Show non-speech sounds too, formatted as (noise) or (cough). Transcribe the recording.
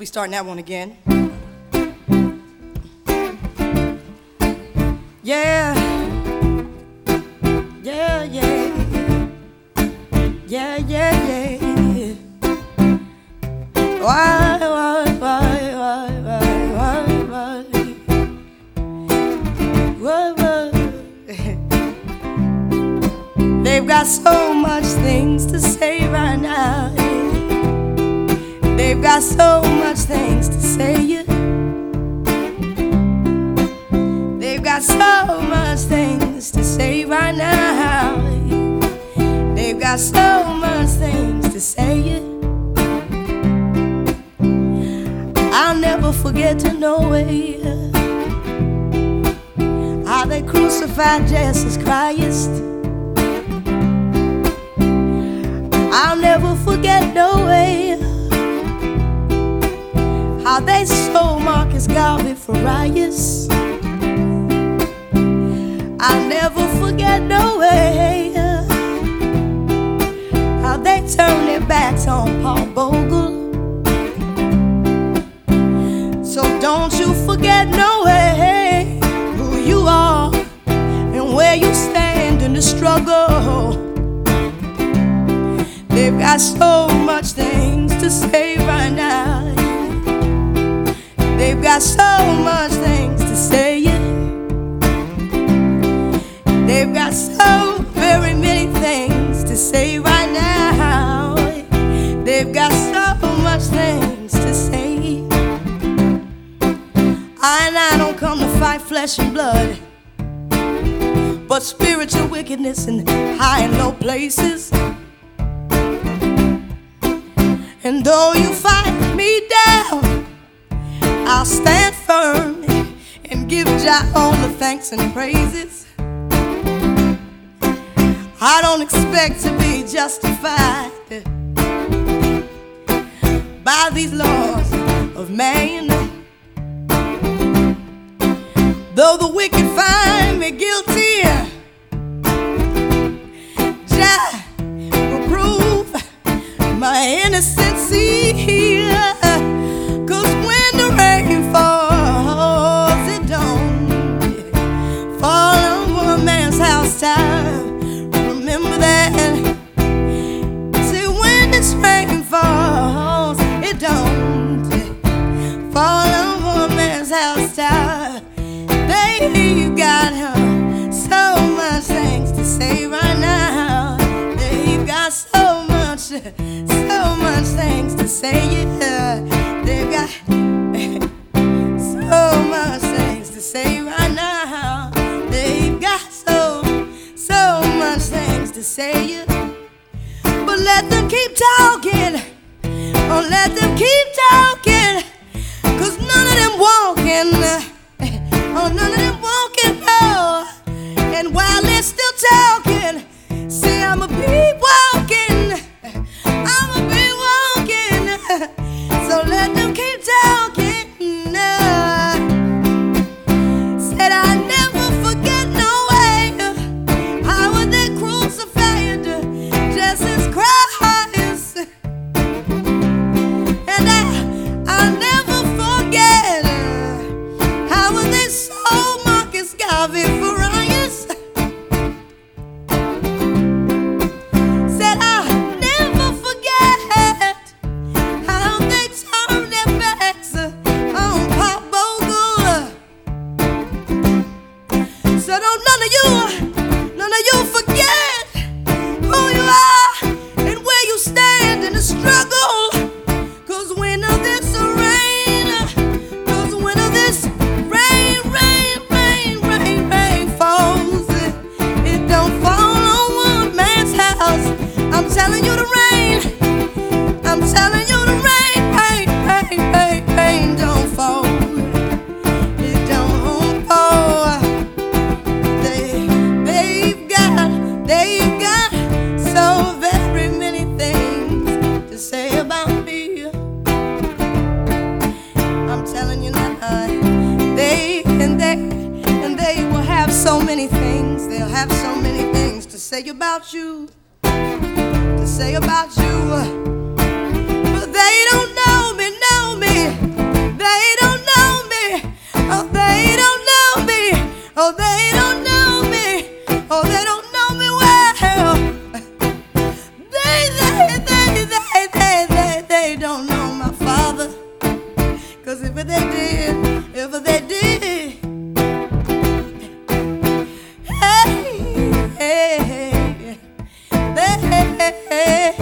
be starting that one again. Yeah. Yeah, yeah. Yeah, yeah, yeah. Why, why, why, why, why, why, why? Why, why? (laughs) They've got so much things to say right now. Got so much things to say. Yeah. They've got so much things to say right now. They've got so much things to say. Yeah. I'll never forget to know it. How they crucified Jesus Christ. For. I'll never forget no way how they turned their backs on Paul Bogle. So don't you forget no way who you are and where you stand in the struggle. They've got so much things to say now. They've got so much things to say. I and I don't come to fight flesh and blood, but spiritual wickedness in high and low places. And though you fight me down, I'll stand firm and give Jah all the thanks and praises. I don't expect to be justified by these laws of man. Though the wicked find me guilty, Jah will prove my innocence here. Cause when the rain falls, it don't fall on a man's house top. They've got (laughs) so much things to say right now. They've got so, so much things to say. But let them keep talking. Oh, let them keep none of them walking. (laughs) Oh, none of them walking. And while they're still talking, say, I'm a be so many things to say about you, to say about you, but they don't.